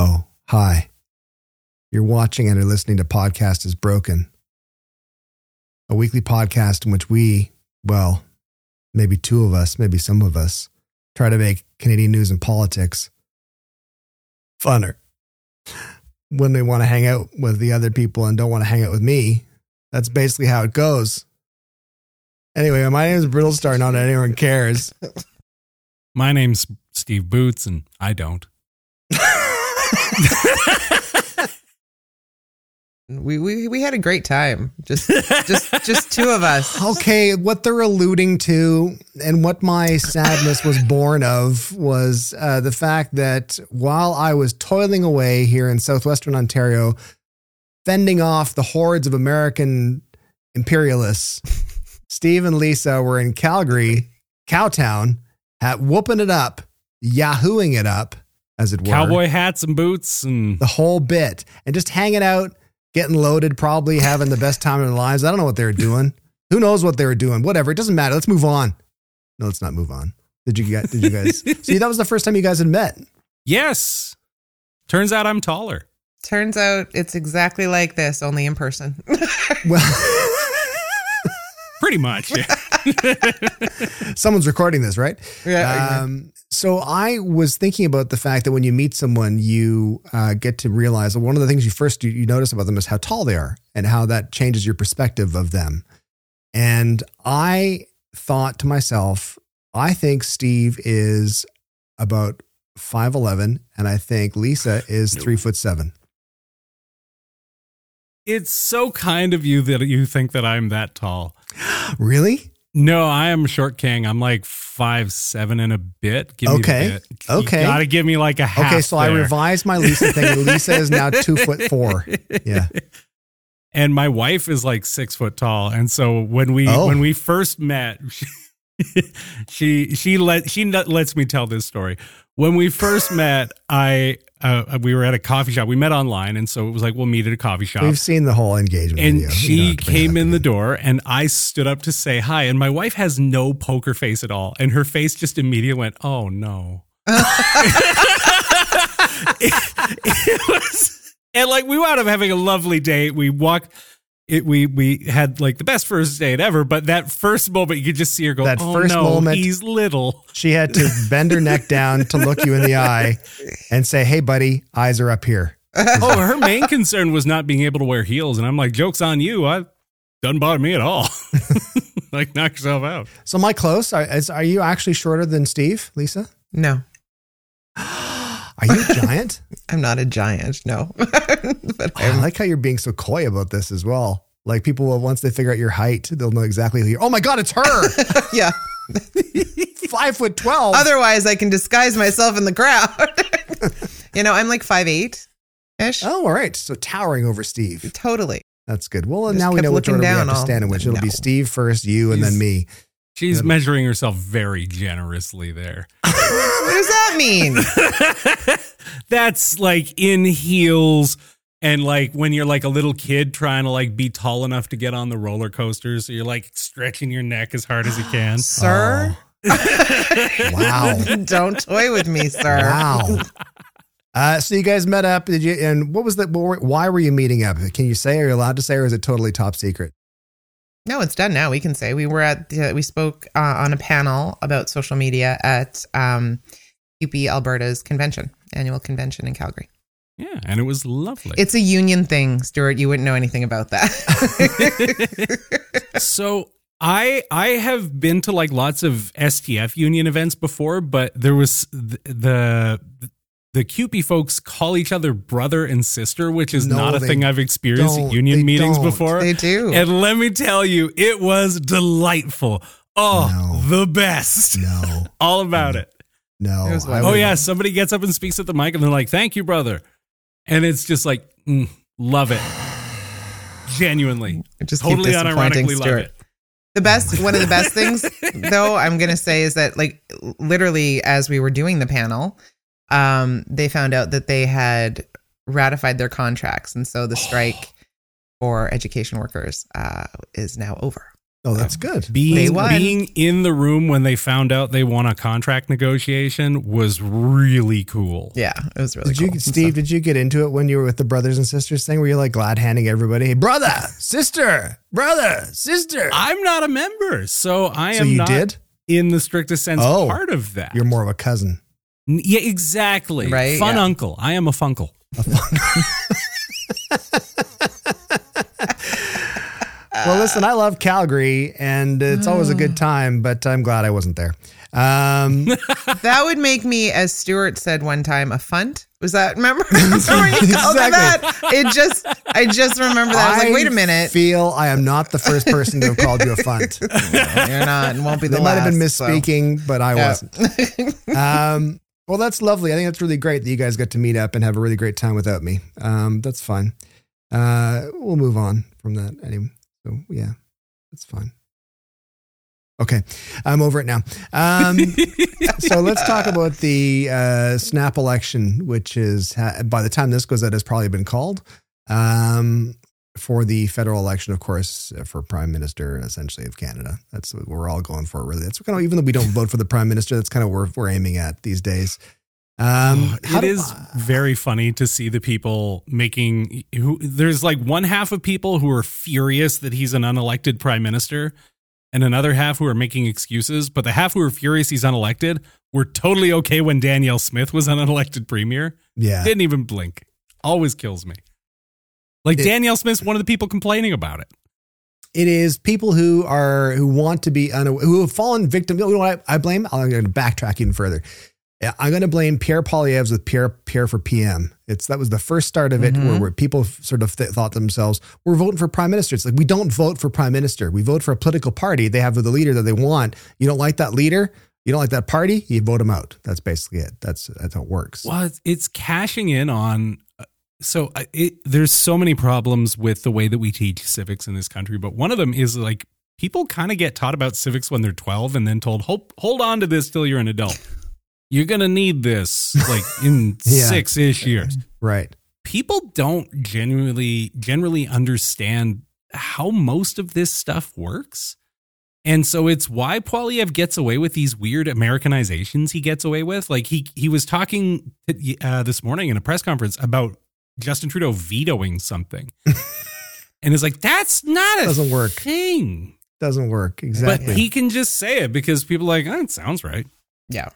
Oh, hi. You're watching and are listening to Podcast is Broken, a weekly podcast in which we, well, maybe two of us, maybe some of us, try to make Canadian news and politics funner. When they want to hang out with the other people and don't want to hang out with me, that's basically how it goes. Anyway, my name is Brittlestar, not anyone cares. My name's Steve Boots, and I don't. We, we we had a great time. Just just just two of us. Okay, what they're alluding to and what my sadness was born of was uh, the fact that while I was toiling away here in southwestern Ontario, fending off the hordes of American imperialists, Steve and Lisa were in Calgary, Cowtown, at whooping it up, yahooing it up, as it were. Cowboy hats and boots, and the whole bit, and just hanging out, getting loaded, probably having the best time of their lives. I don't know what they were doing. Who knows what they were doing? Whatever. It doesn't matter. Let's move on. No, let's not move on. Did you get? Did you guys see? That was the first time you guys had met. yes, turns out I'm taller. Turns out it's exactly like this, only in person. Well, Pretty much. Yeah. someone's recording this, right? Yeah, Um, so I was thinking about the fact that when you meet someone, you uh, get to realize that one of the things you first you, you notice about them is how tall they are and how that changes your perspective of them. And I thought to myself, I think Steve is about five eleven, and I think Lisa is three foot seven. it's so kind of you that you think that I'm that tall. Really? No, I am short king. I'm like five seven and a bit. Give Okay. Bit. Okay. You gotta give me like a half. Okay, so I revised my Lisa thing. Lisa is now two foot four. Yeah. and my wife is like six foot tall and so when we Oh. when we first met she she let she let- lets me tell this story. When we first met i uh, we were at a coffee shop. We met online and so it was like we'll meet at a coffee shop. We've seen the whole engagement. and video. She have to bring came in the door and i stood up to say hi and my wife has no poker face at all and her face just immediately went oh no. It, it was and like we wound up having a lovely date. We walked it, we we had like the best first date ever, but that first moment you could just see her go, That "Oh first no, moment- he's little." She had to bend her neck down to look you in the eye and say, "Hey, buddy, eyes are up here." oh, her main concern was not being able to wear heels, and I'm like, "Jokes on you! I doesn't bother me at all. like, knock yourself out." So, am I close? Are, is, are you actually shorter than Steve, Lisa? no, Are you a giant? I'm not a giant. No, but oh, I I'm, like how you're being so coy about this as well. Like people will once they figure out your height, they'll know exactly who you're. Oh my god, it's her, yeah. five foot twelve. Otherwise, I can disguise myself in the crowd. you know, I'm like five eight ish. oh, all right. So towering over Steve. Totally. That's good. Well, now we know which order we have down to stand in which. It'll be Steve first, you, and then me. She's Yeah. measuring herself very generously there. What does that mean? That's like in heels and like when you're like a little kid trying to like be tall enough to get on the roller coaster. So you're like stretching your neck as hard as you can. sir? Wow. Don't toy with me, sir. Wow. Uh, so you guys met up. Did you? And what was the? Why were you meeting up? Can you say? Are you allowed to say, or is it totally top secret? No, it's done now. We can say we were at the, we spoke uh, on a panel about social media at um, CUPE Alberta's convention, annual convention in Calgary. Yeah, and it was lovely. It's a union thing, Stuart. You wouldn't know anything about that. so I I have been to like lots of STF union events before, but there was th- the the CUPE folks call each other brother and sister, which is No, not a thing I've experienced don't. at union meetings don't. before. they do. And let me tell you, it was delightful. Oh, the best. No, All about it. no. It was I Oh yeah, somebody gets up and speaks at the mic and they're like, "Thank you, brother," and it's just like, mm, love it, genuinely, Just totally disappointing unironically love it. The best, one of the best things, though, I'm going to say is that, like, literally, as we were doing the panel, um, they found out that they had ratified their contracts, and so the strike for education workers uh, is now over. Oh, that's good. Being being in the room when they found out they won a contract negotiation was really cool. Yeah, it was really Did you, cool. Steve? Did you get into it when you were with the brothers and sisters thing? Were you like glad handing everybody, hey, brother, sister, brother, sister? I'm not a member, so I so am you not did? in the strictest sense Oh. part of that. You're more of a cousin. N- yeah, exactly. Right, Fun yeah. uncle. I am a funkle. Well, listen, I love Calgary, and it's always a good time, but I'm glad I wasn't there. Um, That would make me, as Stuart said one time, a funt. Was that remember? remember it Exactly. that? It just, I just remember that. I was like, wait a minute, feel I am not the first person to have called you a funt. you're not, and won't be the They might have been last, so. misspeaking, but I Yeah. wasn't. Um, well, that's lovely. I think that's really great that you guys got to meet up and have a really great time without me. Um, that's fine. Uh, we'll move on from that anyway. So yeah, that's fine. Okay, I'm over it now. Um, so let's talk about the uh, snap election, which is by the time this goes out, has probably been called um, for the federal election, of course, uh, for prime minister, essentially of Canada. That's what we're all going for, really. That's kind of even though we don't vote for the prime minister, that's kind of where we're aiming at these days. Um, how it is very funny to see the people making who there's like one half of people who are furious that he's an unelected prime minister and another half who are making excuses but the half who are furious he's unelected were totally okay when Danielle Smith was an unelected premier Yeah, didn't even blink always kills me like It- Danielle Smith's one of the people complaining about it it is people who are who want to be unaware, who have fallen victim. You know what I, I blame? I'm going to backtrack even further. Yeah, I'm going to blame Pierre Poilievre's with Pierre Pierre for PM. It's that was the first start of it, Mhm. where, where people sort of th- thought themselves, "We're voting for prime minister." It's like we don't vote for prime minister. We vote for a political party. They have the leader that they want. You don't like that leader. You don't like that party. You vote them out. That's basically it. That's that's how it works. Well, it's, it's cashing in on. So it, there's so many problems with the way that we teach civics in this country, but one of them is like people kind of get taught about civics when they're 12 and then told, hold, hold on to this till you're an adult. You're going to need this like in Yeah. six ish years. Right. People don't genuinely, generally understand how most of this stuff works. And so it's why Poilievre gets away with these weird Americanizations he gets away with. Like he he was talking uh, this morning in a press conference about Justin Trudeau vetoing something, and it's like that's not a Doesn't work. thing. Doesn't work exactly. But he can just say it because people are like, oh, it sounds right. Yeah.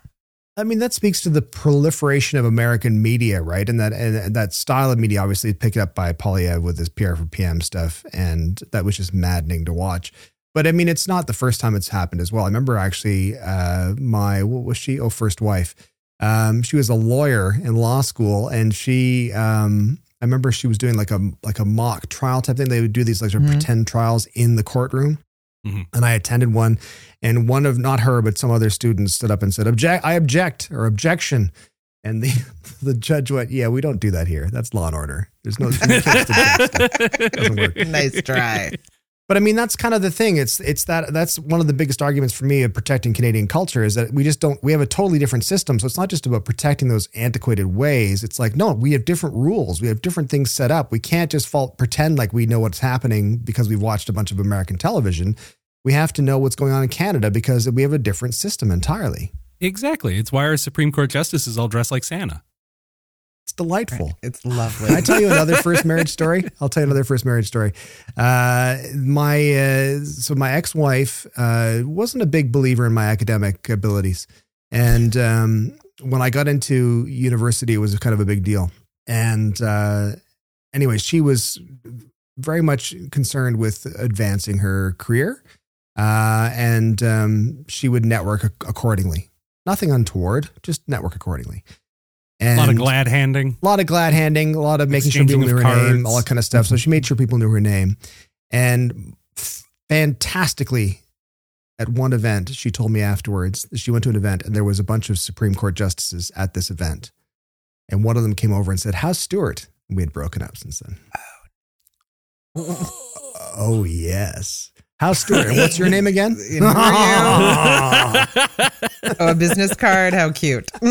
I mean, that speaks to the proliferation of American media, right? And that and that style of media, obviously, picked up by Poilievre with his PR for PM stuff, and that was just maddening to watch. But I mean, it's not the first time it's happened as well. I remember actually, uh, my what was she? Oh, first wife. Um, she was a lawyer in law school, and she, um, I remember she was doing like a like a mock trial type thing. They would do these like sort of Mhm. pretend trials in the courtroom, Mhm. and I attended one. And one of not her, but some other students stood up and said, "Object! I object or objection." And the the judge went, "Yeah, we don't do that here. That's law and order. There's no." you can't just object stuff. Doesn't work. Nice try. But I mean, that's kind of the thing. It's it's that that's one of the biggest arguments for me of protecting Canadian culture is that we just don't we have a totally different system. So it's not just about protecting those antiquated ways. It's like no, we have different rules. We have different things set up. We can't just fault pretend like we know what's happening because we've watched a bunch of American television. We have to know what's going on in Canada because we have a different system entirely. Exactly. It's why our Supreme Court justices all dress like Santa. It's delightful. It's lovely. Can I tell you another first marriage story? I'll tell you another first marriage story. Uh, my uh, so my ex wife uh, wasn't a big believer in my academic abilities, and um, when I got into university, it was kind of a big deal. And uh, anyway, she was very much concerned with advancing her career, uh, and um, she would network accordingly. Nothing untoward, just network accordingly. And a lot of glad handing. a lot of glad handing, a lot of making sure people knew of her name, cards. all that kind of stuff. So she made sure people knew her name. And fantastically, at one event, she told me afterwards, she went to an event and there was a bunch of Supreme Court justices at this event. And one of them came over and said, How's Stuart? And we had broken up since then. Oh, oh yes. How's Stuart? And what's your name again? You know, are oh, a business card. How cute.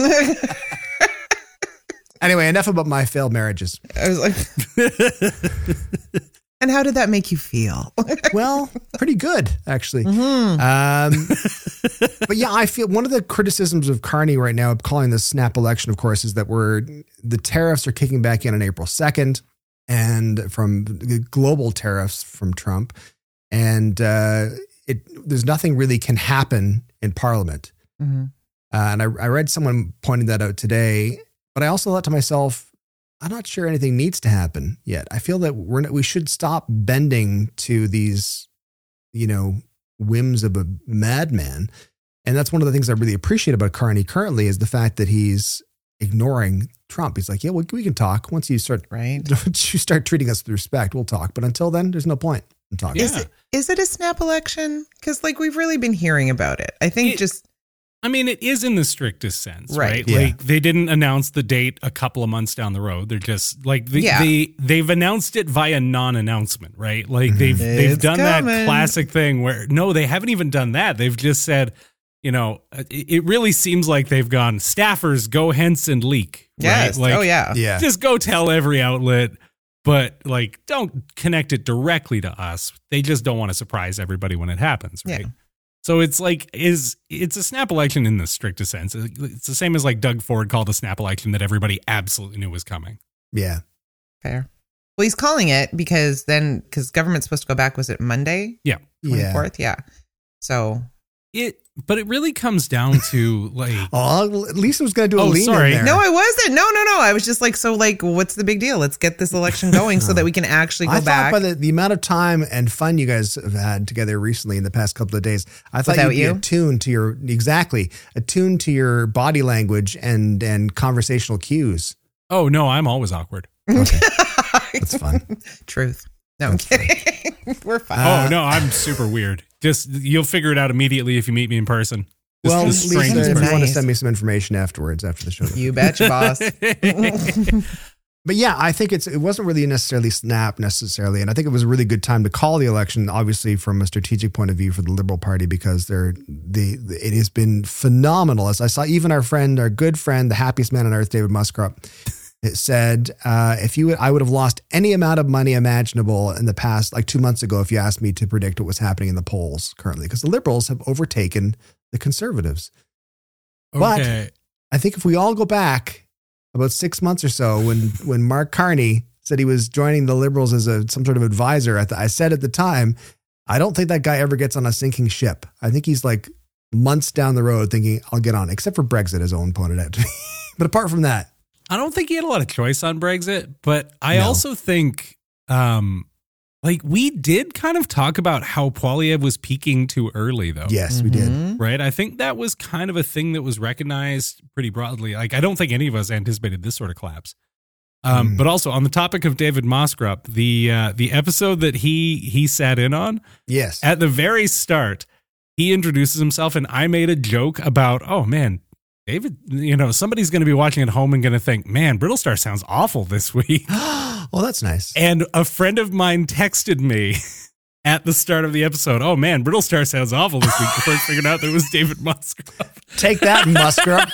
Anyway, enough about my failed marriages. I was like, And how did that make you feel? well, pretty good actually. Mhm. Um, but yeah, I feel one of the criticisms of Carney right now, calling the snap election, of course, is that we're the tariffs are kicking back in on April second, and from global tariffs from Trump, and uh, it there's nothing really can happen in Parliament. Mhm. Uh, and I, I read someone pointing that out today, but I also thought to myself, I'm not sure anything needs to happen yet. I feel that we're not, we should stop bending to these, you know, whims of a madman. And that's one of the things I really appreciate about Carney currently is the fact that he's ignoring Trump. He's like, yeah, well, we can talk once you start Right. once you start treating us with respect. We'll talk, but until then, there's no point in talking. Yeah. Is it is it a snap election? Because like we've really been hearing about it. I think It- just I mean, it is in the strictest sense, Right. right? Yeah. Like they didn't announce the date a couple of months down the road. They're just like they, Yeah. they they've announced it via non-announcement, right? Like they've mm-hmm. they've It's done coming. that classic thing where no, they haven't even done that. They've just said, you know, it, it really seems like they've gone staffers go hence and leak. yes. Right? Like, oh yeah. Yeah. just go tell every outlet, but like don't connect it directly to us. They just don't want to surprise everybody when it happens, right? Yeah. So it's like is it's a snap election in the strictest sense. It's the same as like Doug Ford called a snap election that everybody absolutely knew was coming. Yeah. Fair. Well, he's calling it because then because government's supposed to go back. Was it Monday? Yeah. 24th, Yeah. Yeah. So It but it really comes down to like Oh, at least it was going to do a Oh, lean sorry. in there. no, I wasn't. No, no, no. I was just like, so like, what's the big deal? Let's get this election going so that we can actually go I thought back. by the, the amount of time and fun you guys have had together recently in the past couple of days, I thought Without you'd be you? attuned to your exactly attuned to your body language and and conversational cues. oh no, I'm always awkward. Okay, that's fun. Truth. No, I'm kidding. We're fine. Uh, oh no, I'm super weird. Just you'll figure it out immediately if you meet me in person. Just well, the Lisa, if you person. want to send me some information afterwards after the show. you betcha, boss. But yeah, I think it's it wasn't really necessarily snap necessarily, and I think it was a really good time to call the election. Obviously, from a strategic point of view for the Liberal Party, because they're the it has been phenomenal. As I saw, even our friend, our good friend, the happiest man on earth, David Moscrop, it said uh, if you would, I would have lost any amount of money imaginable in the past, like two months ago, if you asked me to predict what was happening in the polls currently, because the Liberals have overtaken the Conservatives. But- I think if we all go back about six months or so, when when Mark Carney said he was joining the Liberals as a some sort of advisor, I, th- I said at the time, I don't think that guy ever gets on a sinking ship. I think he's like months down the road thinking I'll get on, except for Brexit, as Owen pointed out to me. but apart from that, I don't think he had a lot of choice on Brexit, but I No. also think um like we did kind of talk about how Poilievre was peaking too early though. yes, we did. Mhm. Right? I think that was kind of a thing that was recognized pretty broadly. Like I don't think any of us anticipated this sort of collapse. Um, Mm. but also on the topic of David Moscrop, the uh, the episode that he he sat in on, Yes, at the very start, he introduces himself, and I made a joke about, oh man, David, you know, somebody's going to be watching at home and going to think, man, Brittle Star sounds awful this week. well, that's nice. And a friend of mine texted me at the start of the episode, oh man, Brittle Star sounds awful this week. Before I figured out that it was David Moscrop. Take that, Muskrat,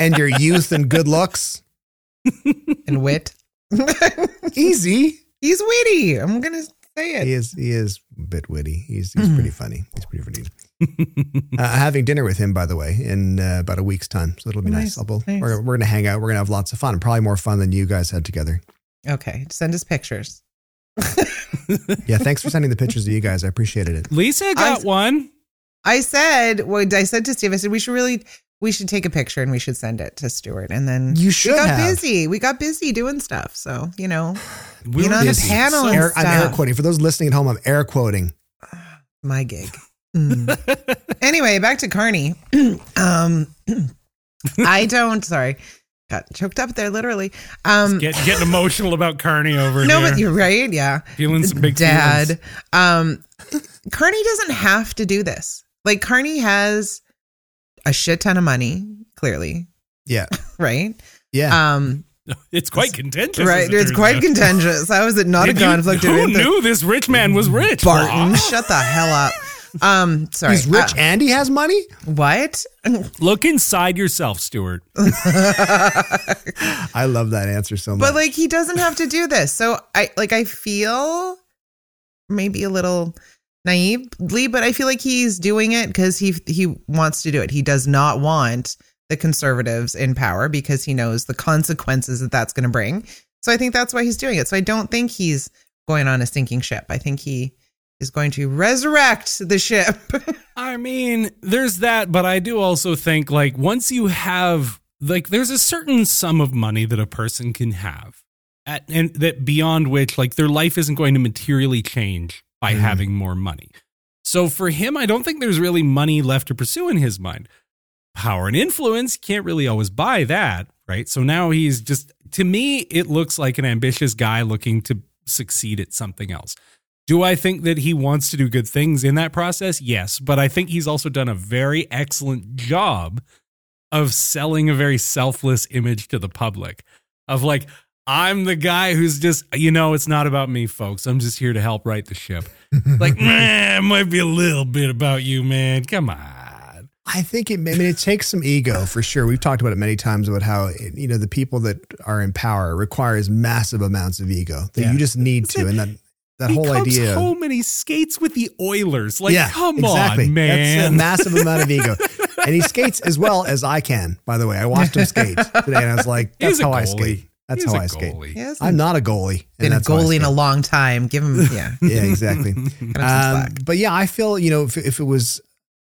and your youth and good looks. And wit. Easy. He's witty. I'm gonna say it. He is. He is a bit witty. He's he's hmm. pretty funny. He's pretty funny. uh, having dinner with him, by the way, in uh, about a week's time. So it'll be nice. Nice, I'll, we'll- nice. We're, we're going to hang out. We're going to have lots of fun. Probably more fun than you guys had together. Okay, send us pictures. Yeah. Thanks for sending the pictures to you guys. I appreciated it. Lisa got I- one. I said, what I said to Steve, I said we should really, we should take a picture and we should send it to Stuart. And then You we should got have. busy. We got busy doing stuff. So you know, We You were know, the busy. panel So- and Air, I'm air quoting. For those listening at home, I'm air quoting. my gig. Mm. anyway, back to Carney. um, I don't. Sorry, got choked up there. Literally. Um, Get, getting emotional about Carney over here. no, here. but you're right. Yeah. feeling some big dad. feelings. Um, Carney doesn't have to do this. Like Carney has a shit ton of money, clearly, Yeah. right? Yeah. Um, It's quite contentious. right. It's quite out. contentious. How is it not Did a conflict of Who knew this rich man was rich? Barton, Bob? shut the hell up. Um, sorry. He's rich Uh, and he has money. what? Look inside yourself, Stuart. I love that answer so much. But like he doesn't have to do this. So I like I feel maybe a little naively, but I feel like he's doing it because he he wants to do it. He does not want the conservatives in power because he knows the consequences that that's going to bring. So I think that's why he's doing it. So I don't think he's going on a sinking ship. I think he is going to resurrect the ship. I mean, there's that, but I do also think like once you have like there's a certain sum of money that a person can have at, and that beyond which like their life isn't going to materially change by Mhm. having more money. So for him, I don't think there's really money left to pursue in his mind. Power and influence, can't really always buy that, right? So now he's just to me, it looks like an ambitious guy looking to succeed at something else. Do I think that he wants to do good things in that process? Yes, but I think he's also done a very excellent job of selling a very selfless image to the public of like I'm the guy who's just you know it's not about me folks. I'm just here to help right the ship. like, man, it might be a little bit about you, man. Come on. I think it. I mean, it takes some ego for sure. We've talked about it many times about how you know the people that are in power requires massive amounts of ego that Yeah. you just need to, and that that he whole comes idea. home and he skates with the Oilers. Like, come exactly. on, man. That's a massive amount of ego, and he skates as well as I can. By the way, I watched him skate today, and I was like, "That's He's a how I skate. That's He's how I skate." goalie. He hasn't I'm not a goalie. and been a that's how goalie in a long time. Give him, yeah. Yeah, exactly. Cut him some Um, but yeah, I feel you know if, if it was,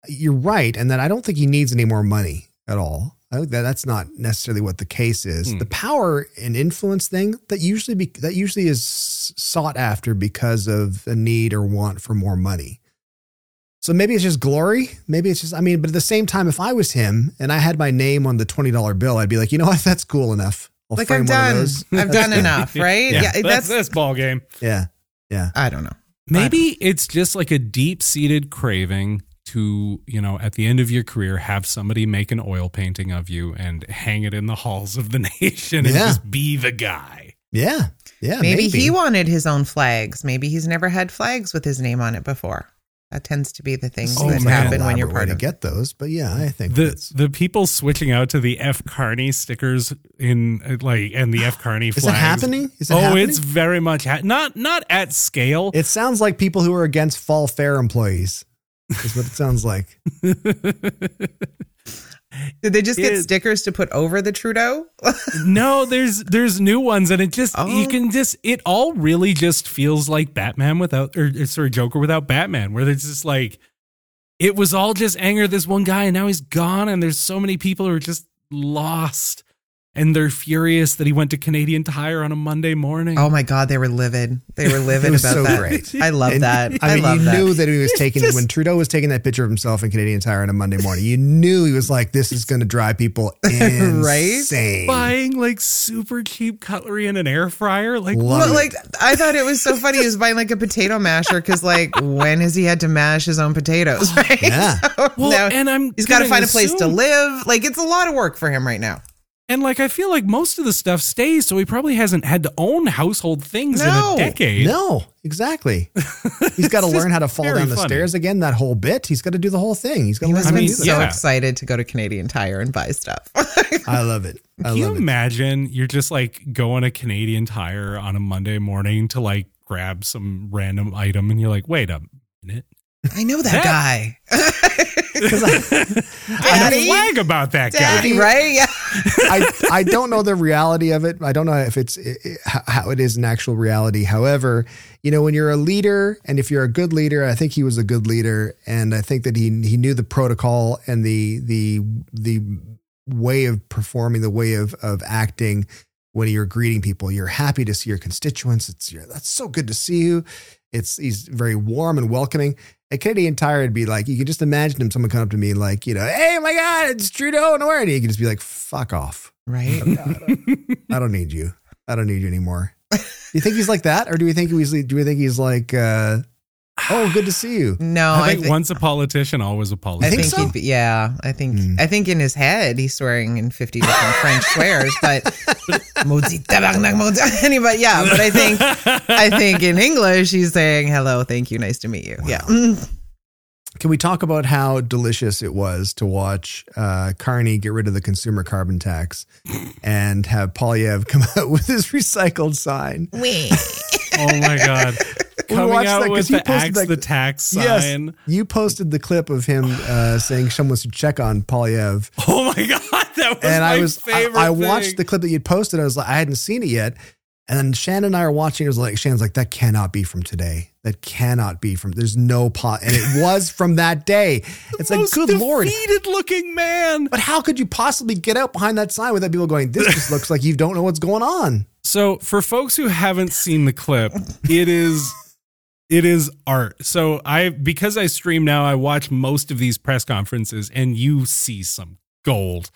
you're right, and that I don't think he needs any more money at all. I think that that's not necessarily what the case is. Hmm. The power and influence thing that usually be, that usually is sought after because of a need or want for more money. So maybe it's just glory. Maybe it's just I mean, but at the same time, if I was him and I had my name on the twenty dollar bill, I'd be like, you know what, that's cool enough. I'll Like frame I've one of done, those. I've done enough, right? Yeah, Yeah, that's, that's, that's ball game. Yeah, yeah. I don't know. Maybe it's just like a deep seated craving to, you know, at the end of your career, have somebody make an oil painting of you and hang it in the halls of the nation and Yeah. just be the guy. Yeah, yeah. maybe, he wanted his own flags. Maybe he's never had flags with his name on it before. That tends to be the things Oh, that happen when you're Elaborate way part to get those, but yeah, I think The that's, the people switching out to the F Carney stickers in like and the F Carney is flags. it happening? Is it oh, happening? it's very much ha- not not at scale. It sounds like people who are against fall fair employees. Is what it sounds like. Did they just get It- stickers to put over the Trudeau? no, there's there's new ones, and it just Oh. you can just it all really just feels like Batman without or or sorry Joker without Batman, where it's just like it was all just anger this one guy, and now he's gone, and there's so many people who are just lost, and they're furious that he went to Canadian Tire on a Monday morning. oh my God, they were livid. They were livid It was about so that. great. I love And, that. I, I mean, love you that. knew that he was taking just- when Trudeau was taking that picture of himself in Canadian Tire on a Monday morning. You knew he was like, "This is going to drive people insane." Buying like super cheap cutlery in an air fryer, like Love But like, I thought it was so funny. He was buying like a potato masher because, like, when has he had to mash his own potatoes? Right? Yeah. So Well, now and I'm he's got to gonna find a place to live. Like, it's a lot of work for him right now. And like I feel like most of the stuff stays, so he probably hasn't had to own household things No. in a decade. No, exactly. He's got to learn how to fall down the funny. stairs again. That whole bit. He's got to do the whole thing. He's got He to must learn have how been to so yeah. excited to go to Canadian Tire and buy stuff. I love it. I Can you it. imagine you're just like going a Canadian Tire on a Monday morning to like grab some random item, and you're like, wait a minute, I know that, That- guy. I have a Daddy? flag about that guy. Right? Yeah. I I don't know the reality of it. I don't know if it's i- i- how it is in actual reality. However, you know, when you're a leader, and if you're a good leader, I think he was a good leader, and I think that he he knew the protocol and the the the way of performing, the way of of acting when you're greeting people. You're happy to see your constituents. It's you're, that's so good to see you. It's he's very warm and welcoming. At Canadian Tire, it'd be like you could just imagine him. Someone come up to me like, you know, hey, my God, it's Trudeau and? And you could just be like, fuck off. Right. I don't need you. I don't need you anymore. Do you think he's like that, or do we think he's do we think he's like, uh, oh, good to see you? No, I I think think, once a politician, always a politician. think think, so? be, yeah, I think Hmm. I think in his head he's swearing in fifty different French swears, but Maudit tabarnak, maudit- anyway, yeah, but I think I think in English he's saying hello, thank you, nice to meet you. Yeah. Can we talk about how delicious it was to watch uh, Carney get rid of the consumer carbon tax and have Poilievre come out with his recycled sign? Wee. Oh my god! Coming out that with the axe that- the tax Yes. You posted the clip of him uh, saying someone should check on Poilievre. Oh my god, that was and my I was I, favorite. I watched thing. the clip that you'd posted. I was like, I hadn't seen it yet. And then Shannon and I are watching. It was like Shannon's like, that cannot be from today. That cannot be from. There's no pot, and it was from that day. It's like, good lord. defeated looking man. But how could you possibly get out behind that sign without people going, this just looks like you don't know what's going on? So for folks who haven't seen the clip, it is it is art. So I because I stream now, I watch most of these press conferences and you see some gold.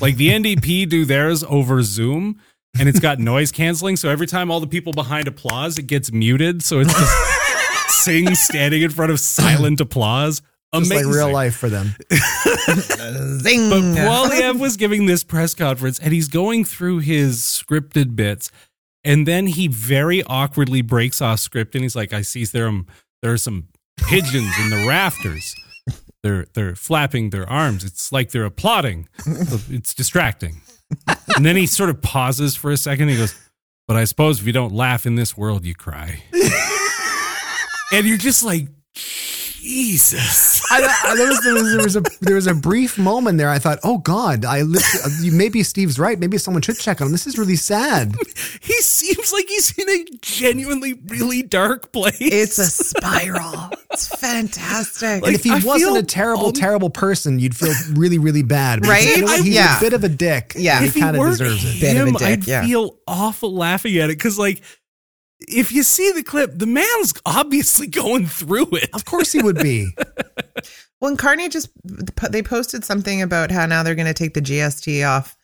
Like the NDP do theirs over Zoom and it's got noise canceling. So every time all the people behind applause, it gets muted. So it's just Singh standing in front of silent applause. Just like real life for them. Zing. But Poilievre was giving this press conference and he's going through his scripted bits. And then he very awkwardly breaks off script and he's like, I see there, um, there are some pigeons in the rafters. They're they're flapping their arms. It's like they're applauding. It's distracting. And then he sort of pauses for a second. He goes, But I suppose if you don't laugh in this world, you cry. and you're just like, Jesus. I, I, there, was, there, was, there was a there was a brief moment there. I thought, oh God, I maybe Steve's right. Maybe someone should check on him. This is really sad. He seems like he's in a genuinely really dark place. It's a spiral. It's fantastic. and if he I wasn't a terrible, un- terrible person, you'd feel really, really bad. Right? You know what? He's Yeah. a bit of a dick. Yeah. and if he he kind of deserves it. Bit of a dick, I'd yeah. feel awful laughing at it because, like, if you see the clip, the man's obviously going through it. Of course, he would be. Well, and Carney just they posted something about how now they're going to take the GST off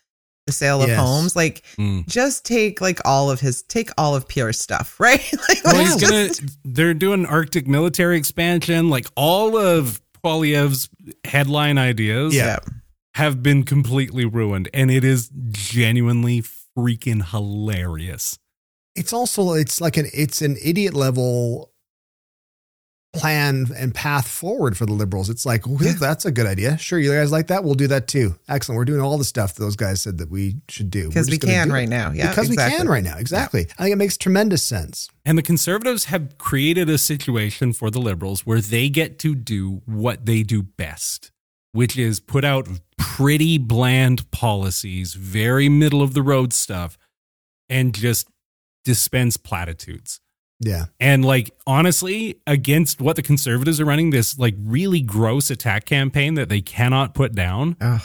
the sale of Yes. homes. Like, Mm. just take like all of his take all of Pierre's stuff, right? like, Well, let's he's gonna. They're doing Arctic military expansion. Like all of Poilievre's headline ideas Yeah. have been completely ruined, and it is genuinely freaking hilarious. It's also it's like an it's an idiot level plan and path forward for the liberals. It's like well, that's a good idea. Sure, you guys like that? We'll do that too. Excellent. We're doing all the stuff those guys said that we should do because we can do it. right now. Yeah, because we can right now. Exactly. I think it makes tremendous sense. And the conservatives have created a situation for the liberals where they get to do what they do best, which is put out pretty bland policies, very middle of the road stuff, and just dispense platitudes. Yeah. And like honestly, against what the conservatives are running, this like really gross attack campaign that they cannot put down, Ugh.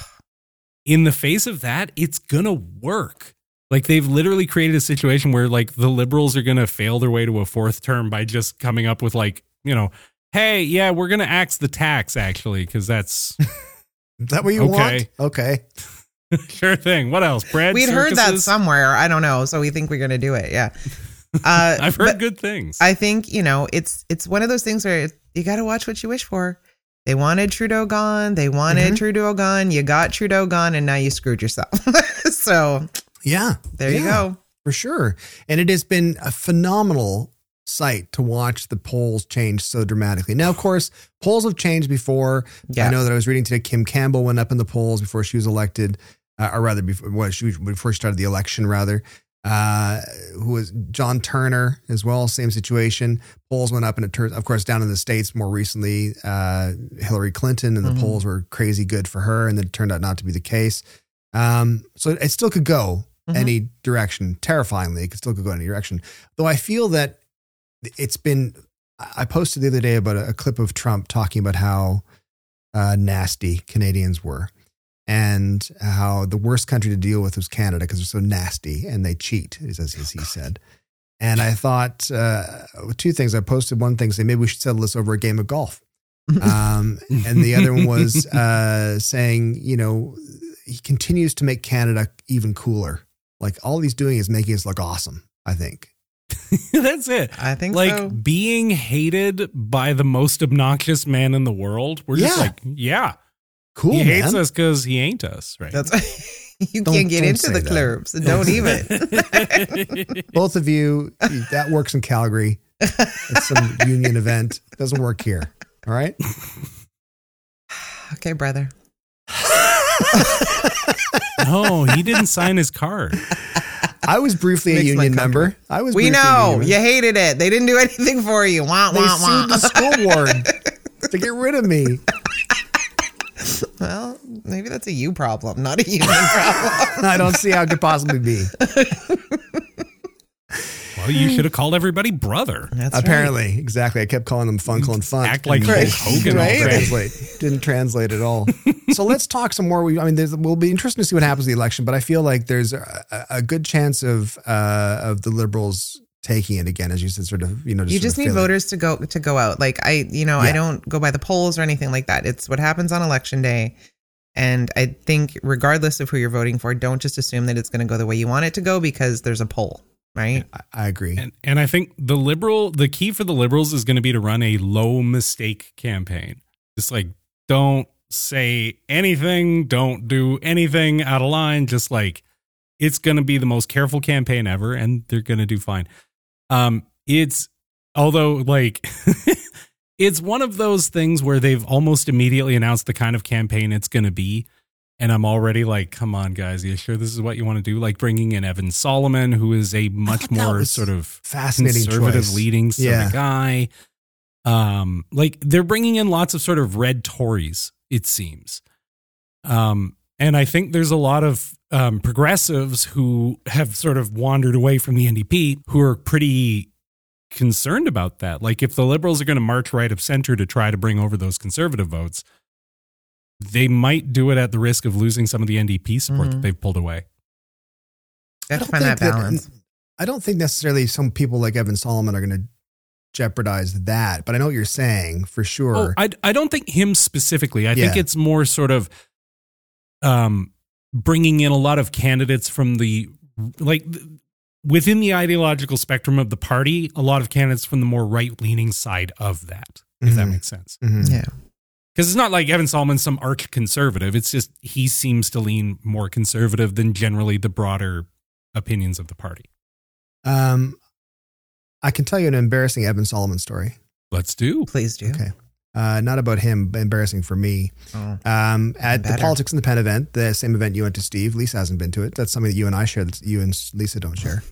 in the face of that, it's gonna work. Like they've literally created a situation where like the liberals are gonna fail their way to a fourth term by just coming up with like, you know, hey, yeah, we're gonna axe the tax actually, because that's Is that what you Okay. want? Okay. sure thing. What else? Bread. We'd heard that somewhere. I don't know, so we think we're going to do it. Yeah. Uh, I've heard good things. I think you know it's it's one of those things where you got to watch what you wish for. They wanted Trudeau gone. They wanted Mhm. Trudeau gone. You got Trudeau gone, and now you screwed yourself. so Yeah. there you go. For sure. And it has been a phenomenal sight to watch the polls change so dramatically. Now, of course, polls have changed before. Yeah. I know that I was reading today Kim Campbell went up in the polls before she was elected, uh, or rather, before, well, she before she started the election, rather. Uh, who was John Turner as well? Same situation. Polls went up, and it turns, of course, down in the states more recently, uh, Hillary Clinton, and the Mhm. polls were crazy good for her, and it turned out not to be the case. Um, so it still could go Mhm. any direction. Terrifyingly, it could still could go any direction. Though I feel that it's been. I posted the other day about a, a clip of Trump talking about how uh, nasty Canadians were, and how the worst country to deal with was Canada because they're so nasty and they cheat, as, as he said. And I thought uh, two things. I posted one thing saying maybe we should settle this over a game of golf. Um, and the other one was uh, saying, you know, he continues to make Canada even cooler. Like all he's doing is making us look awesome. I think. That's it. I think like so. being hated by the most obnoxious man in the world. We're just like, yeah, Cool, he hates man. us because he ain't us, right? That's you Don't- can't get into the that. clubs. Don't even. Both of you, that works in Calgary. It's some union event. Doesn't work here. All right. okay, brother. no, he didn't sign his card. I was briefly a union member. I was. We briefly a know you hated it. They didn't do anything for you. Wah, They wah, sued wah. the school board to get rid of me. Well, maybe that's a you problem, not a union problem. I don't see how it could possibly be. Well, you should have called everybody brother. That's right. Apparently, exactly. I kept calling them Funkle and Funk. Act like and Hulk it Hogan didn't translate. Didn't translate at all. so let's talk some more. We, I mean, there's, we'll be interested to see what happens with the election, but I feel like there's a, a good chance of uh, of the liberals taking it again, as you said, sort of. You know, you just need feeling- voters to go to go out. Like I, you know, I don't go by the polls or anything like that. It's what happens on election day. And I think regardless of who you're voting for, don't just assume that it's going to go the way you want it to go because there's a poll, right? I, I agree. And and I think the liberal the key for the liberals is going to be to run a low mistake campaign. Just like don't say anything, don't do anything out of line, just like it's going to be the most careful campaign ever and they're going to do fine. Um it's although like it's one of those things where they've almost immediately announced the kind of campaign it's going to be and I'm already like, come on, guys, Are you sure this is what you want to do? Like bringing in Evan Solomon, who is a much more sort of Fascinating conservative choice. leading sort Yeah. of guy. Um, like they're bringing in lots of sort of red Tories, it seems. Um, and I think there's a lot of um, progressives who have sort of wandered away from the NDP who are pretty concerned about that. Like if the liberals are going to march right of center to try to bring over those conservative votes, they might do it at the risk of losing some of the NDP support that Mhm. they've pulled away. You I have to don't find that think balance. I don't think necessarily some people like Evan Solomon are going to jeopardize that, but I know what you're saying for sure. Oh, I, I don't think him specifically. I think it's more sort of um, bringing in a lot of candidates from the like within the ideological spectrum of the party, a lot of candidates from the more right leaning side of that. If that Mhm. makes sense, Mhm. Yeah. because it's not like Evan Solomon's some arch conservative. It's just he seems to lean more conservative than generally the broader opinions of the party. Um, I can tell you an embarrassing Evan Solomon story. Let's do. Please do. Okay. Uh, not about him, but embarrassing for me. Oh. Um, at the Politics in the Pen event, the same event you went to, Steve. Lisa hasn't been to it. That's something that you and I share that you and Lisa don't share.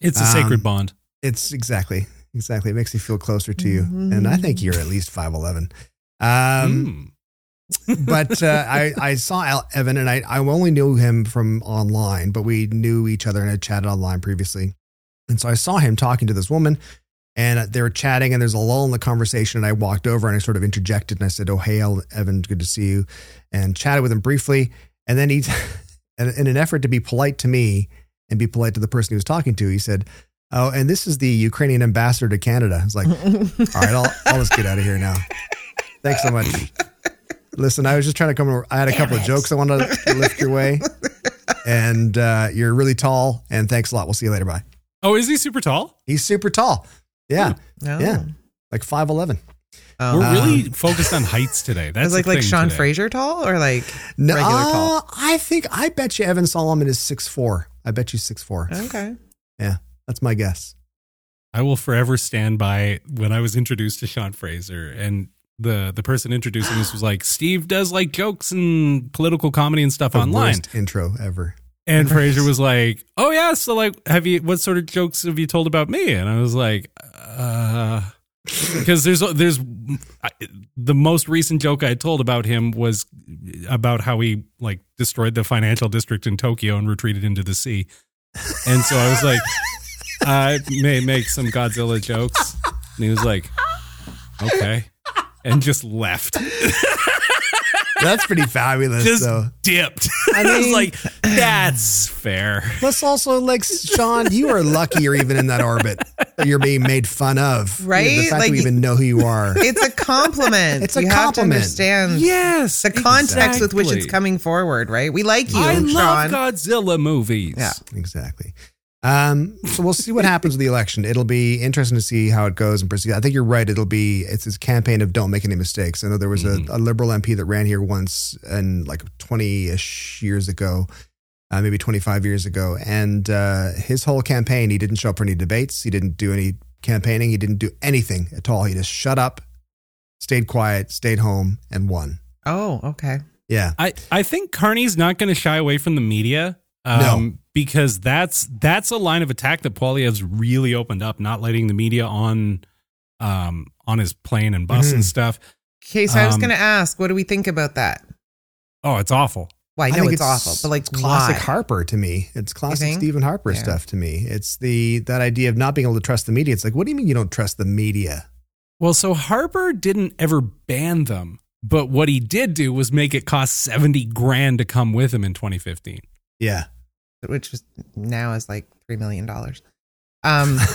It's a Um, sacred bond. It's exactly, exactly. It makes me feel closer to you. Mhm. And I think you're at least 5'11. Um, Mm. but uh, I, I saw Al- Evan and I, I only knew him from online, but we knew each other and had chatted online previously. And so I saw him talking to this woman and they were chatting and there's a lull in the conversation. And I walked over and I sort of interjected and I said, Oh, hey, Evan, good to see you. And chatted with him briefly. And then he, in in an effort to be polite to me and be polite to the person he was talking to, he said, Oh, and this is the Ukrainian ambassador to Canada. I was like, all right, I'll, I'll just get out of here now. Thanks so much. Listen, I was just trying to come. over- I had a couple of jokes I wanted to lift your way, and uh, you're really tall. And thanks a lot. We'll see you later. Bye. Oh, is he super tall? He's super tall. Yeah, No. Yeah. like five eleven. Oh. We're really Um, focused on heights today. That's like the like Sean today. Fraser tall or like No, regular tall. uh, I think I bet you Evan Solomon is six four. I bet you six four. Okay. Yeah, that's my guess. I will forever stand by when I was introduced to Sean Fraser and the the person introducing us was like, Steve does like jokes and political comedy and stuff The online. worst intro ever. And Fraser was like, Oh yeah, so like have you what sort of jokes have you told about me? And I was like, uh because there's there's I- the most recent joke I told about him was about how he like destroyed the financial district in Tokyo and retreated into the sea. And so I was like, I may make some Godzilla jokes. And he was like, okay. And just left. That's pretty fabulous. Just though. dipped. I I, was mean- like, that's fair. Plus, also like Sean, you are lucky you're even in that orbit. that You're being made fun of. Right? The fact Like- that we even know who you are. It's a compliment. It's a you have to compliment. understand Yes. the context with which it's exactly. coming forward, right? We like you, I Sean. love Godzilla movies. Yeah. Exactly. Um, so we'll see what happens with the election. It'll be interesting to see how it goes and proceed. I think you're right. It'll be it's this campaign of don't make any mistakes. I know there was Mhm. a, a liberal MP that ran here once and like 20 ish years ago, uh, maybe 25 years ago, and uh, his whole campaign he didn't show up for any debates. He didn't do any campaigning. He didn't do anything at all. He just shut up, stayed quiet, stayed home, and won. Oh, okay. Yeah. I, I think Carney's not going to shy away from the media. Um, because that's that's a line of attack that Poilievre's really opened up, not letting the media on um on his plane and bus and Mhm. stuff. Okay, so I was Um, going to ask, what do we think about that? Oh, it's awful. Well, I I know think it's, awful, but like it's classic why? Harper to me. It's classic? Stephen Harper Yeah. stuff to me. It's the that idea of not being able to trust the media. It's like, what do you mean you don't trust the media? Well, so Harper didn't ever ban them, but what he did do was make it cost 70 grand to come with him in 2015. Yeah, which was now is like three million dollars. Um,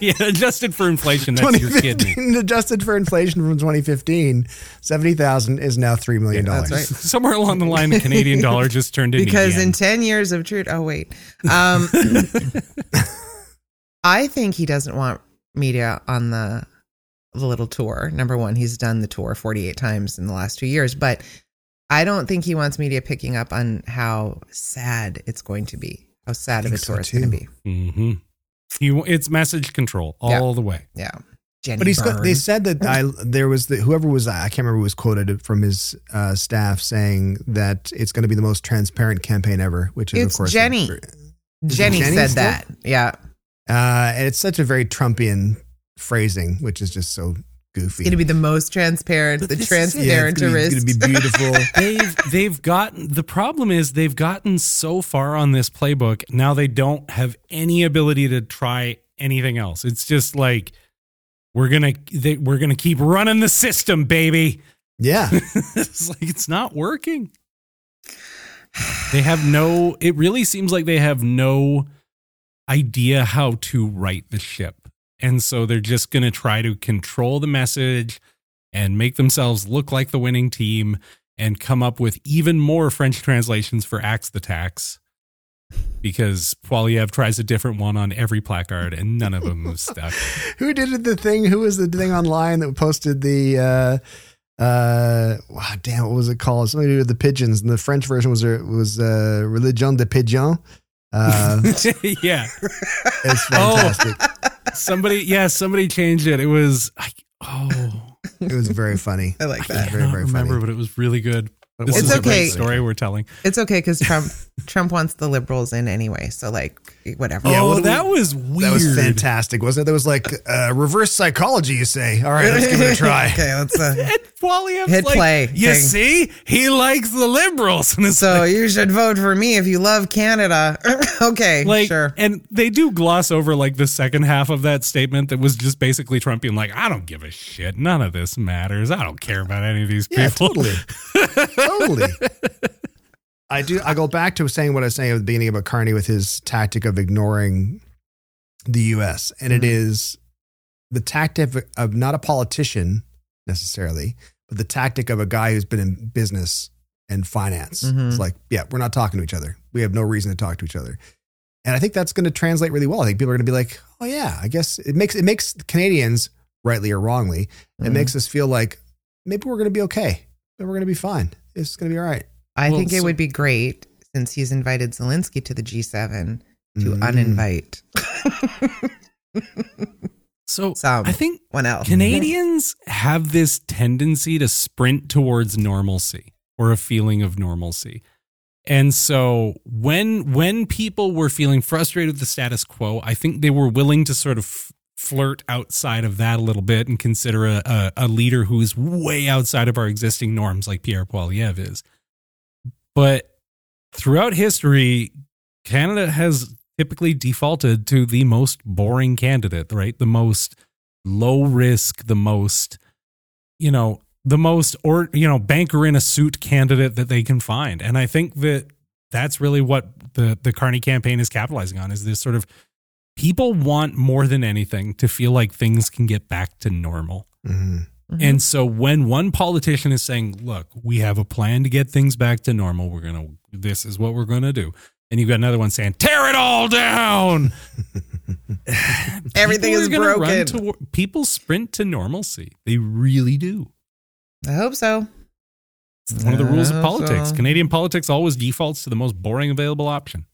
Yeah, adjusted for inflation, that's your kidney. 2015 adjusted for inflation from 2015, seventy thousand is now three million Yeah, right. Somewhere along the line, the Canadian dollar just turned into because yen. in 10 years of truth oh wait um i think he doesn't want media on the the little tour number one he's done the tour 48 times in the last two years but i don't think he wants media picking up on how sad it's going to be how sad of a think so, tour it's going to too. be hmm He, it's message control all Yeah. the way. yeah Jenny But he's got, they said that I there was the whoever was I can't remember who was quoted from his uh, staff saying that it's going to be the most transparent campaign ever, which is It's of course Jenny. Jenny, Jenny said still? that yeah Uh, and it's such a very Trumpian phrasing, which is just so goofy. it's going to be the most transparent the this is it. yeah, it's transparent gonna be, it's gonna be beautiful. They've they've gotten the problem is they've gotten so far on this playbook now they don't have any ability to try anything else. It's just like we're gonna they, we're gonna keep running the system, baby. yeah, it's like it's not working. They have no. It really seems like they have no idea how to right the ship, and so they're just going to try to control the message and make themselves look like the winning team, and come up with even more French translations for "axe the tax." Because Poilievre tries a different one on every placard, and none of them have stuck. who did the thing? Who was the thing online that posted the? uh uh wow, damn what was it called something to do with the pigeons and the french version was was uh religion de pigeon uh yeah, it's Oh. Fantastic somebody, yeah, somebody changed it. It was, I, oh, it was very funny i like that very I don't very remember, funny but it was really good. But it This It's is wasn't a okay. great story we're telling. It's okay because Trump Trump wants the liberals in anyway. So like whatever. Yeah, oh, what do we- that was weird. that was fantastic wasn't it that was like uh reverse psychology you say all right let's give it a try okay, let's. Uh, And Poilievre's Hit like, play You thing. see, he likes the liberals, and it's so you should vote for me if you love Canada. okay, like, sure. and they do gloss over like the second half of that statement that was just basically Trump being like, "I don't give a shit. None of this matters. I don't care about any of these yeah people." totally totally. I do i go back to saying what i was saying at the beginning about carney with his tactic of ignoring the us and it Mhm. is the tactic of, of not a politician necessarily but the tactic of a guy who's been in business and finance. Mhm. it's like yeah we're not talking to each other. We have no reason to talk to each other. And i think that's going to translate really well. I think people are going to be like oh yeah i guess it makes it makes canadians rightly or wrongly it Mhm. makes us feel like maybe we're going to be okay maybe we're going to be fine it's going to be all right I Well, think it so- would be great since he's invited Zelensky to the G7 to Mm. uninvite So some I think one else. Canadians have this tendency to sprint towards normalcy or a feeling of normalcy. And so when when people were feeling frustrated with the status quo, I think they were willing to sort of f- flirt outside of that a little bit and consider a, a, a leader who's way outside of our existing norms like Pierre Poilievre is. But throughout history, Canada has typically defaulted to the most boring candidate, right? The most low risk, the most, you know, the most or you know, banker in a suit candidate that they can find. And I think that that's really what the the Carney campaign is capitalizing on is this sort of people want more than anything to feel like things can get back to normal. Mhm. Mhm. And so when one politician is saying, "Look, we have a plan to get things back to normal. We're going to this is what we're going to do." And you've got another one saying, "Tear it all down." Everything is are gonna run broken. people sprint to normalcy. They really do. I hope so. It's one of the rules of politics. so- Canadian politics always defaults to the most boring available option.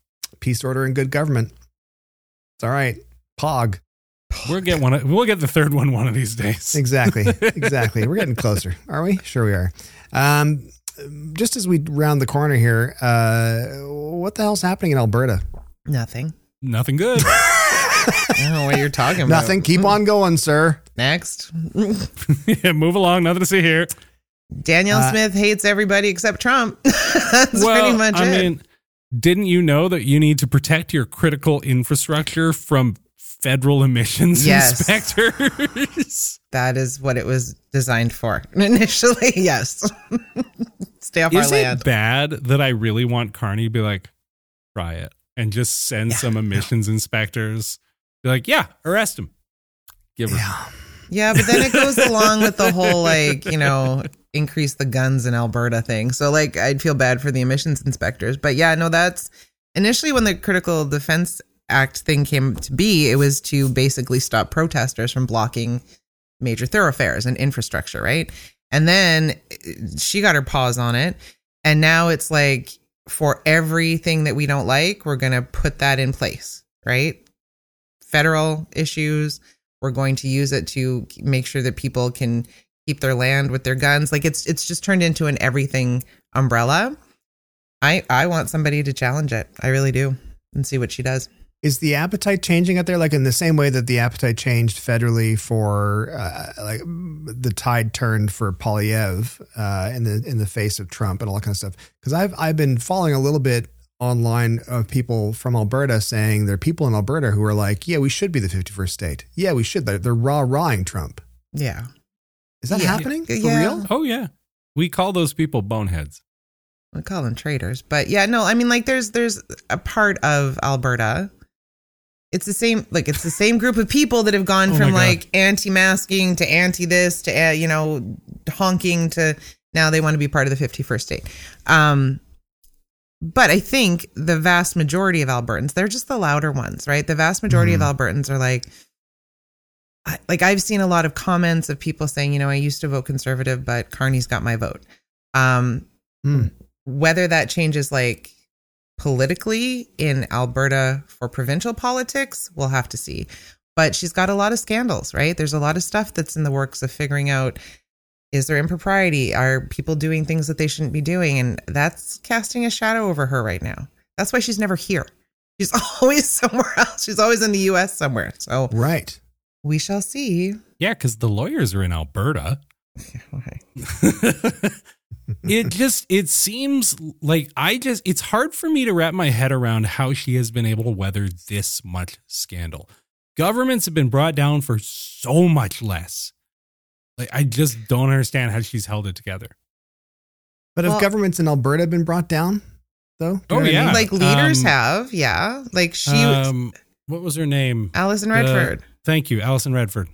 peace order and good government it's all right pog We'll get one. We'll get the third one one of these days. exactly exactly we're getting closer are we sure we are um just as we round the corner here, uh, what the hell's happening in Alberta? Nothing. Nothing good. I don't know what you're talking about. Nothing. Keep on going, sir. Next. yeah, move along. Nothing to see here. Danielle Uh, Smith hates everybody except Trump. That's well, pretty much I it. mean, didn't you know that you need to protect your critical infrastructure from federal emissions Yes. inspectors? that is what it was designed for initially. Yes. Stay off Is our it bad that I really want Carney to be like, try it and just send Yeah. some emissions inspectors? Be like, yeah, arrest him. Give her. Yeah. Yeah, but then it goes along with the whole like, you know, increase the guns in Alberta thing. So like I'd feel bad for the emissions inspectors. But yeah, no, that's initially when the Critical Defense Act thing came to be, it was to basically stop protesters from blocking major thoroughfares and infrastructure, right? And then eh, she got her paws on it. And now it's like for everything that we don't like, we're going to put that in place, right? Federal issues, we're going to use it to make sure that people can keep their land with their guns. Like it's it's just turned into an everything umbrella. I I want somebody to challenge it. I really do, and see what she does. Is the appetite changing out there, like in the same way that the appetite changed federally for, uh, like the tide turned for Poilievre uh, in the in the face of Trump and all that kind of stuff? Because I've I've been following a little bit online of people from Alberta saying there are people in Alberta who are like, yeah, we should be the fifty first state. Yeah, we should. They're, they're raw rawing Trump. Yeah, Is that Yeah. happening for Yeah. real? Oh, yeah. We call those people boneheads. we call them traitors, but yeah, no. I mean, like there's there's a part of Alberta. It's the same, like it's the same group of people that have gone Oh from like anti-masking to anti this to uh, you know honking to now they want to be part of the 51st state. Um, but I think the vast majority of Albertans, they're just the louder ones, right? The vast majority Mhm. of Albertans are like, I, like I've seen a lot of comments of people saying, you know, I used to vote conservative, but Carney's got my vote. Um, Hmm. whether that changes like politically in Alberta for provincial politics, we'll have to see. But she's got a lot of scandals, right? There's a lot of stuff that's in the works of figuring out is there impropriety? Are people doing things that they shouldn't be doing? And that's casting a shadow over her right now. That's why she's never here. She's always somewhere else. She's always in the US somewhere. So Right. we shall see. Yeah, because the lawyers are in Alberta. Okay. It just it seems like I just it's hard for me to wrap my head around how she has been able to weather this much scandal. Governments have been brought down for so much less. Like I just don't understand how she's held it together. But have governments in Alberta been brought down, though? Do Oh, know what I yeah. mean? Like leaders Um, have, yeah. Like she was um, what was her name? Alison The- Redford. Thank you, Alison Redford.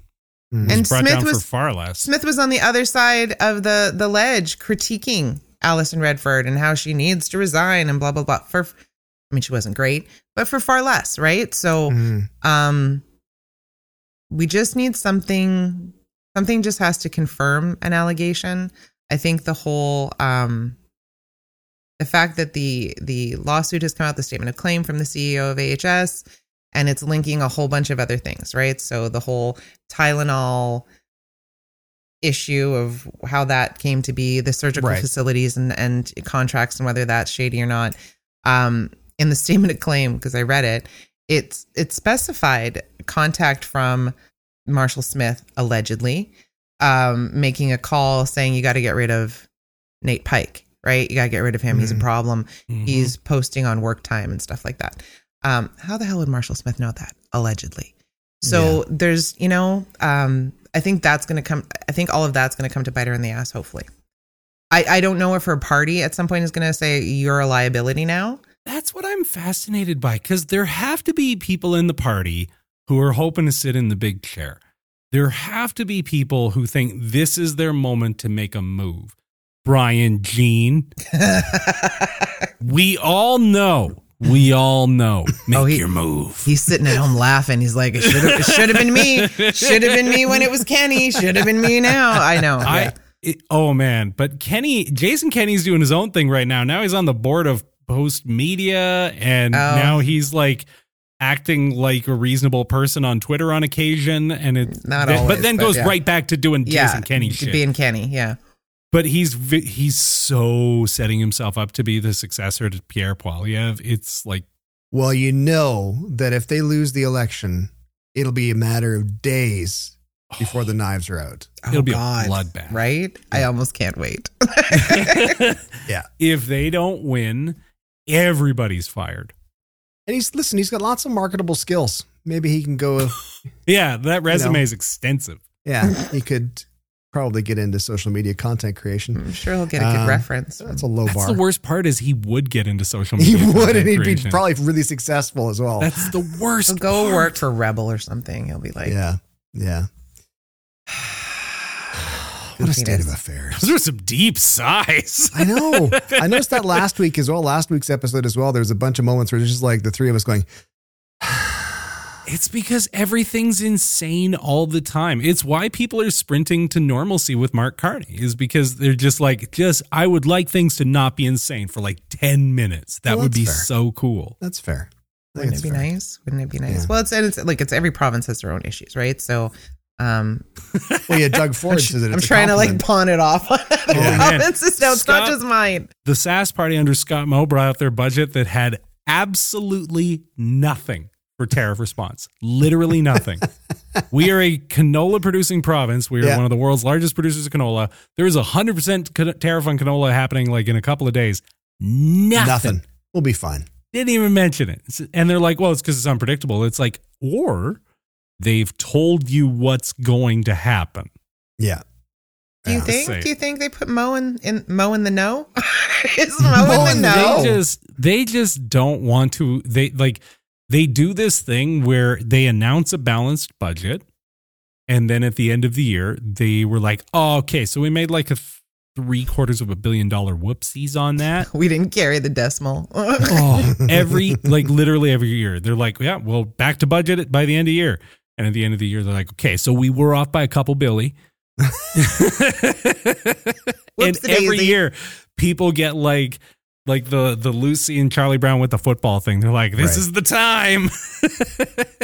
Hmm. And brought Smith down was- for far less. Smith was on the other side of the the ledge critiquing Alison Redford and how she needs to resign and blah blah blah. For I mean, she wasn't great, but for far less, right? So, Hmm. um, we just need something. Something just has to confirm an allegation. I think the whole um, the fact that the the lawsuit has come out, the statement of claim from the CEO of AHS, and it's linking a whole bunch of other things, right? So the whole Tylenol issue of how that came to be, the surgical Right. facilities and and contracts, and whether that's shady or not. Um, in the statement of claim, because I read it, it's it specified contact from Marshall Smith allegedly, um, making a call saying you got to get rid of Nate Pike, right? You got to get rid of him. He's a Mhm. problem. Mhm. He's posting on work time and stuff like that. Um, how the hell would Marshall Smith know that? Allegedly. So there's, you know, um, I think that's going to come. I think all of that's going to come to bite her in the ass. Hopefully, I I don't know if her party at some point is going to say you're a liability now. That's what I'm fascinated by because there have to be people in the party who are hoping to sit in the big chair. There have to be people who think this is their moment to make a move. Brian Jean, we all know, we all know, make Oh, he- your move. He's sitting at home laughing. He's like, it should have, it should have been me. Should have been me when it was Kenney. Should have been me now. I know. I, yeah. it- oh man, but Kenney, Jason Kenney's doing his own thing right now. Now he's on the board of Postmedia, and Oh. now he's like acting like a reasonable person on Twitter on occasion, and it Not then- always, but then but goes yeah. right back to doing yeah, Jason Kenney shit. being Kenney. Yeah. but he's he's so setting himself up to be the successor to Pierre Poilievre. It's like Well, you know that if they lose the election, it'll be a matter of days before the knives are out. Oh, it'll be a bloodbath. right? I almost can't wait. Yeah. if they don't win, everybody's fired. And he's listen, he's got lots of marketable skills. Maybe he can go Yeah, that resume know. is extensive. yeah, he could probably get into social media content creation. I'm sure he'll get a good Um, reference. That's a low That's bar. the worst part is he would get into social media. He would, and he'd be probably really successful as well. That's the worst. He'll go part. work for Rebel or something. He'll be like, yeah, yeah. What a state of affairs. Those are some deep sighs. I know. I noticed that last week as well. Last week's episode as well. There was a bunch of moments where it's just like the three of us going, It's because everything's insane all the time. It's why people are sprinting to normalcy with Mark Carney, is because they're just like, just, I would like things to not be insane for like 10 minutes. That Well, would be fair. so cool. "That's fair." Wouldn't it be fair. nice? Wouldn't it be nice? Yeah. Well, it's and it's like it's every province has their own issues, right? So, um, Well, yeah, Doug Ford says it. I'm it's a trying to like pawn it off on other Yeah. provinces. No, it's not just mine. The Sask Party under Scott Moe brought out their budget that had absolutely nothing for tariff response. Literally nothing. we are a canola producing province. We are Yeah. one of the world's largest producers of canola. There is a 100% tariff on canola happening like in a couple of days. Nothing. Nothing. We'll be fine. Didn't even mention it. And they're like, well, it's because it's unpredictable. It's like, or they've told you what's going to happen. Yeah. Do you Yeah. think? Do you think they put Moe in, in Moe in the know? Is Moe, Moe in in the the know? know. They just they just don't want to they like they do this thing where they announce a balanced budget and then at the end of the year they were like, "Oh, okay, so we made like a three quarters of a billion dollar whoopsies on that." We didn't carry the decimal. oh, every like literally every year they're like, "Yeah, well, back to budget by the end of the year." And at the end of the year, they're like, "Okay, so we were off by a couple billy." and every year, people get like like the the Lucy and Charlie Brown with the football thing. They're like, "This Right. is the time."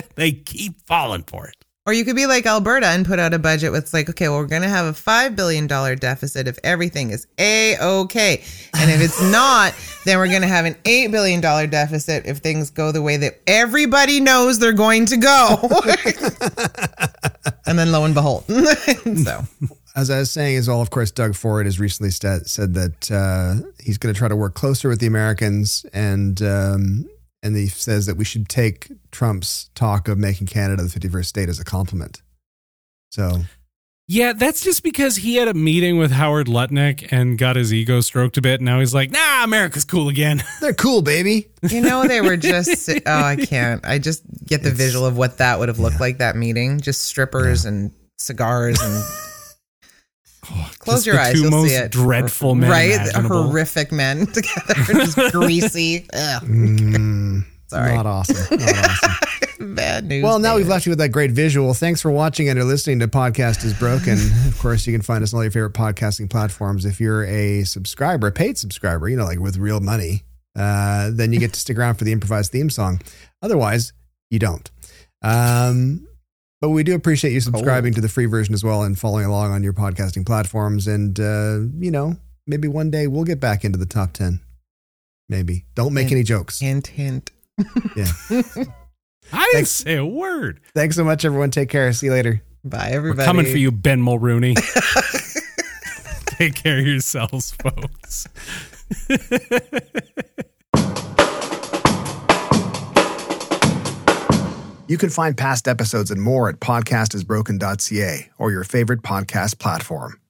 they keep falling for it. Or you could be like Alberta and put out a budget with like, okay, well, we're going to have a $5 billion deficit if everything is A OK. And if it's not, then we're going to have an $8 billion deficit if things go the way that everybody knows they're going to go. and then lo and behold. so As I was saying as well, of course, Doug Ford has recently sta- said that uh, he's going to try to work closer with the Americans, and um, and he says that we should take Trump's talk of making Canada the 51st state as a compliment. So Yeah, that's just because he had a meeting with Howard Lutnick and got his ego stroked a bit. Now he's like, "Nah, America's cool again." they're cool, baby. You know, they were just, oh, I can't. I just get the It's- visual of what that would have looked yeah. like, that meeting. Just strippers and cigars and oh, close Just your the eyes. two You'll most see it. dreadful men right? Horrific men together, just greasy. Mm. Sorry. Not awesome. Not awesome. bad news. Well, now we've left you with that great visual. Thanks for watching and or listening to Podcast is Broken. of course, you can find us on all your favorite podcasting platforms. If you're a subscriber, a paid subscriber, you know, like with real money, uh, then you get to stick around for the improvised theme song. Otherwise, you don't. Um, but we do appreciate you subscribing to the free version as well and following along on your podcasting platforms. And, uh, you know, maybe one day we'll get back into the top 10. Maybe. Don't make Hint. any jokes. Hint, hint. Yeah. I didn't Thanks. say a word. Thanks so much, everyone. Take care. See you later. Bye, We're everybody. coming for you, Ben Mulroney. Take care of yourselves, folks. You can find past episodes and more at podcastisbroken.ca or your favorite podcast platform.